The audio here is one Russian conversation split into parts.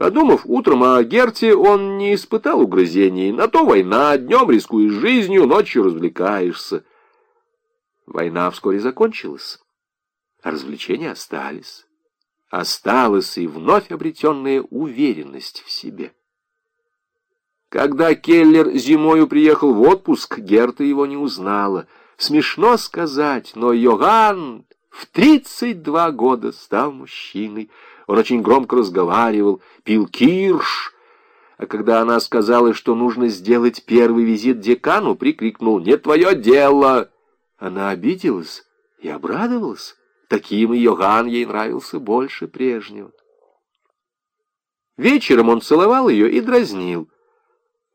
Подумав утром о Герте, он не испытал угрызений. На то война, днем рискуешь жизнью, ночью развлекаешься. Война вскоре закончилась, а развлечения остались. Осталась и вновь обретенная уверенность в себе. Когда Келлер зимою приехал в отпуск, Герта его не узнала. Смешно сказать, но Йоган в 32 года стал мужчиной. Он очень громко разговаривал, пил кирш, а когда она сказала, что нужно сделать первый визит декану, прикрикнул «Не твое дело!». Она обиделась и обрадовалась. Таким Йоган ей нравился больше прежнего. Вечером он целовал ее и дразнил.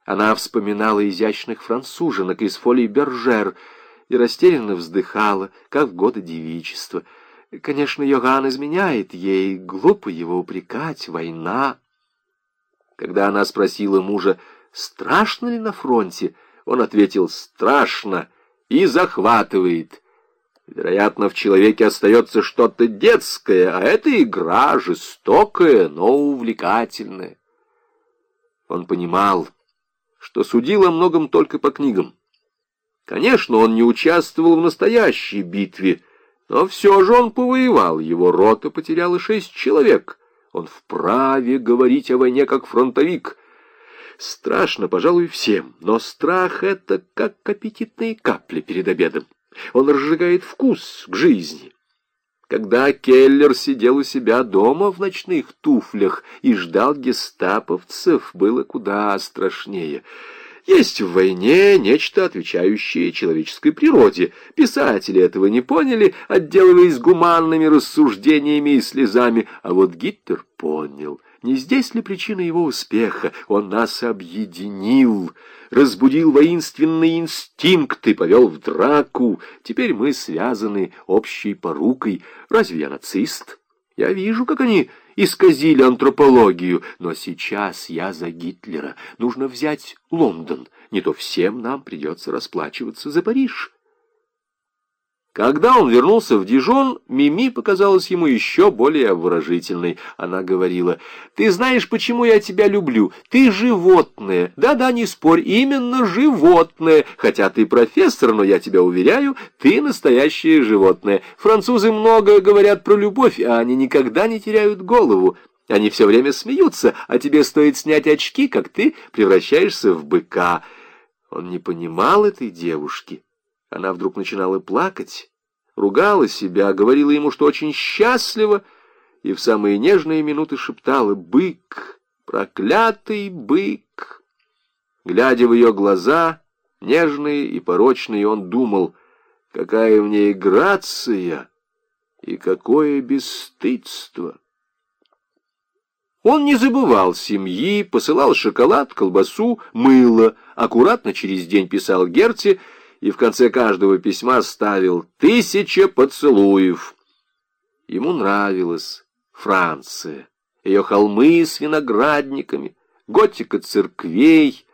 Она вспоминала изящных француженок из фолии Бержер и растерянно вздыхала, как в годы девичества — Конечно, Йоган изменяет ей, глупо его упрекать, война. Когда она спросила мужа, страшно ли на фронте, он ответил, страшно и захватывает. Вероятно, в человеке остается что-то детское, а это игра жестокая, но увлекательная. Он понимал, что судил о многом только по книгам. Конечно, он не участвовал в настоящей битве, но все же он повоевал, его рота потеряла шесть человек. Он вправе говорить о войне как фронтовик. Страшно, пожалуй, всем, но страх — это как аппетитные капли перед обедом. Он разжигает вкус к жизни. Когда Келлер сидел у себя дома в ночных туфлях и ждал гестаповцев, было куда страшнее — есть в войне нечто, отвечающее человеческой природе. Писатели этого не поняли, отделываясь гуманными рассуждениями и слезами, а вот Гитлер понял. Не здесь ли причина его успеха? Он нас объединил, разбудил воинственные инстинкты, повел в драку. Теперь мы связаны общей порукой. Разве я нацист? Я вижу, как они исказили антропологию. Но сейчас я за Гитлера. Нужно взять Лондон. Не то всем нам придется расплачиваться за Париж. Когда он вернулся в Дижон, Мими показалась ему еще более обворожительной. Она говорила, «Ты знаешь, почему я тебя люблю? Ты животное. Да-да, не спорь, именно животное. Хотя ты профессор, но я тебя уверяю, ты настоящее животное. Французы много говорят про любовь, а они никогда не теряют голову. Они все время смеются, а тебе стоит снять очки, как ты превращаешься в быка». Он не понимал этой девушки. Она вдруг начинала плакать, ругала себя, говорила ему, что очень счастлива, и в самые нежные минуты шептала «Бык! Проклятый бык!» Глядя в ее глаза, нежные и порочные, он думал, какая в ней грация и какое бесстыдство. Он не забывал семьи, посылал шоколад, колбасу, мыло, аккуратно через день писал Герте — и в конце каждого письма ставил «тысяча поцелуев». Ему нравилась Франция, ее холмы с виноградниками, готика церквей,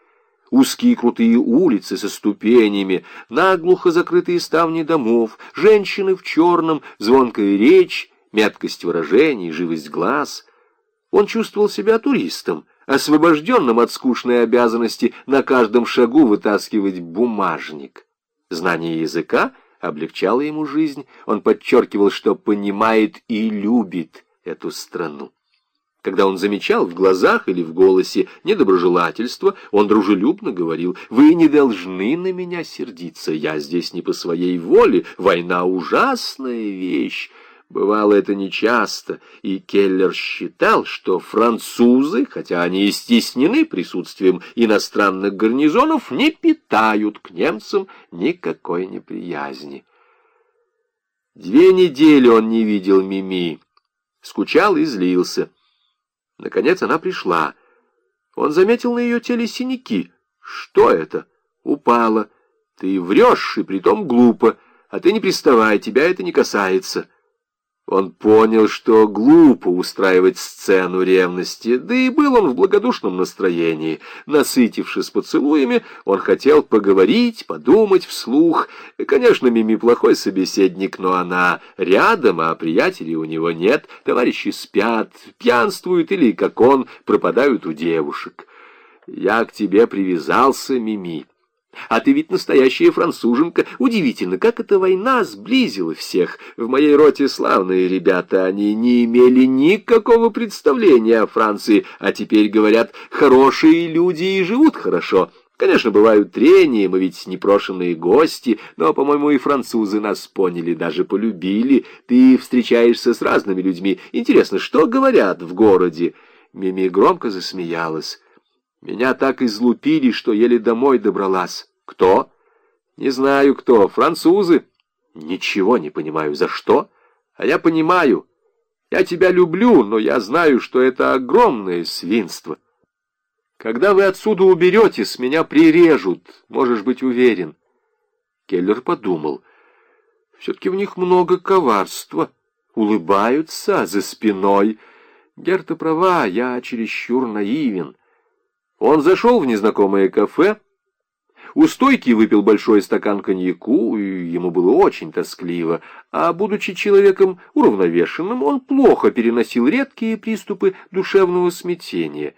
узкие крутые улицы со ступенями, наглухо закрытые ставни домов, женщины в черном, звонкая речь, меткость выражений, живость глаз. Он чувствовал себя туристом, освобожденным от скучной обязанности на каждом шагу вытаскивать бумажник. Знание языка облегчало ему жизнь, он подчеркивал, что понимает и любит эту страну. Когда он замечал в глазах или в голосе недоброжелательство, он дружелюбно говорил, «Вы не должны на меня сердиться, я здесь не по своей воле, война — ужасная вещь, Бывало это нечасто, и Келлер считал, что французы, хотя они и стеснены присутствием иностранных гарнизонов, не питают к немцам никакой неприязни. Две недели он не видел Мими, скучал и злился. Наконец она пришла. Он заметил на ее теле синяки. Что это? Упала. Ты врешь, и притом глупо. А ты не приставай, тебя это не касается. Он понял, что глупо устраивать сцену ревности, да и был он в благодушном настроении. Насытившись поцелуями, он хотел поговорить, подумать вслух. Конечно, Мими плохой собеседник, но она рядом, а приятелей у него нет. Товарищи спят, пьянствуют или, как он, пропадают у девушек. «Я к тебе привязался, Мими». А ты ведь настоящая француженка. Удивительно, как эта война сблизила всех. В моей роте славные ребята, они не имели никакого представления о Франции, а теперь говорят, хорошие люди и живут хорошо. Конечно, бывают трения, мы ведь непрошенные гости, но, по-моему, и французы нас поняли, даже полюбили. Ты встречаешься с разными людьми. Интересно, что говорят в городе?» Мими громко засмеялась. Меня так излупили, что еле домой добралась. Кто? Не знаю кто. Французы. Ничего не понимаю. За что? А я понимаю. Я тебя люблю, но я знаю, что это огромное свинство. Когда вы отсюда уберетесь, меня прирежут, можешь быть уверен. Келлер подумал. Все-таки в них много коварства. Улыбаются за спиной. Герта права, я чересчур наивен. Он зашел в незнакомое кафе, у стойки выпил большой стакан коньяку, и ему было очень тоскливо, а, будучи человеком уравновешенным, он плохо переносил редкие приступы душевного смятения.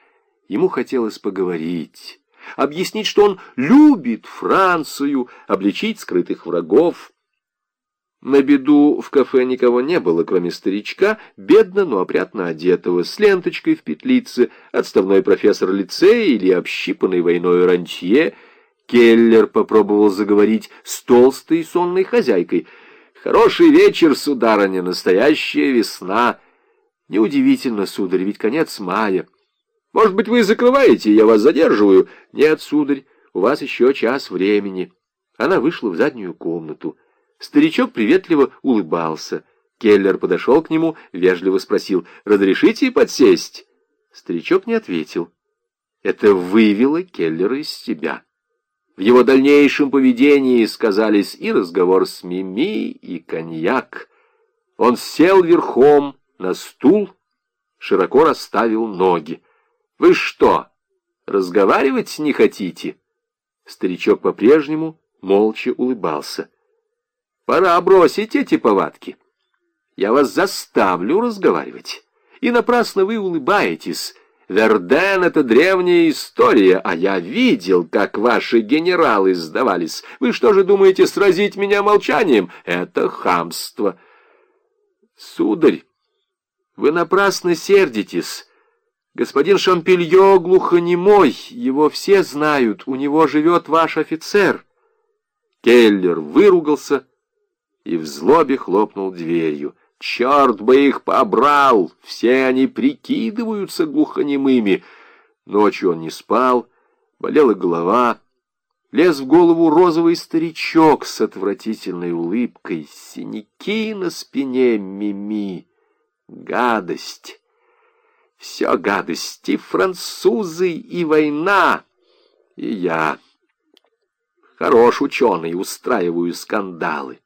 Ему хотелось поговорить, объяснить, что он любит Францию, обличить скрытых врагов. На беду в кафе никого не было, кроме старичка, бедно, но опрятно одетого, с ленточкой в петлице, отставной профессор лицея или общипанный войной рантье. Келлер попробовал заговорить с толстой сонной хозяйкой. «Хороший вечер, сударыня, настоящая весна!» «Неудивительно, сударь, ведь конец мая. Может быть, вы закрываете, я вас задерживаю?» «Нет, сударь, у вас еще час времени». Она вышла в заднюю комнату. Старичок приветливо улыбался. Келлер подошел к нему, вежливо спросил, «Разрешите подсесть?» Старичок не ответил. Это вывело Келлера из себя. В его дальнейшем поведении сказались и разговор с Мими, и коньяк. Он сел верхом на стул, широко расставил ноги. «Вы что, разговаривать не хотите?» Старичок по-прежнему молча улыбался. Пора бросить эти повадки. Я вас заставлю разговаривать. И напрасно вы улыбаетесь. Верден — это древняя история, а я видел, как ваши генералы сдавались. Вы что же думаете, сразить меня молчанием? Это хамство. Сударь, вы напрасно сердитесь. Господин Шампелье глухонемой, его все знают, у него живет ваш офицер. Келлер выругался и в злобе хлопнул дверью. Черт бы их побрал! Все они прикидываются глухонемыми. Ночью он не спал, болела голова. Лез в голову розовый старичок с отвратительной улыбкой, синяки на спине Мими. Гадость! Все гадость, и французы, и война, и я. Хорош ученый, устраиваю скандалы.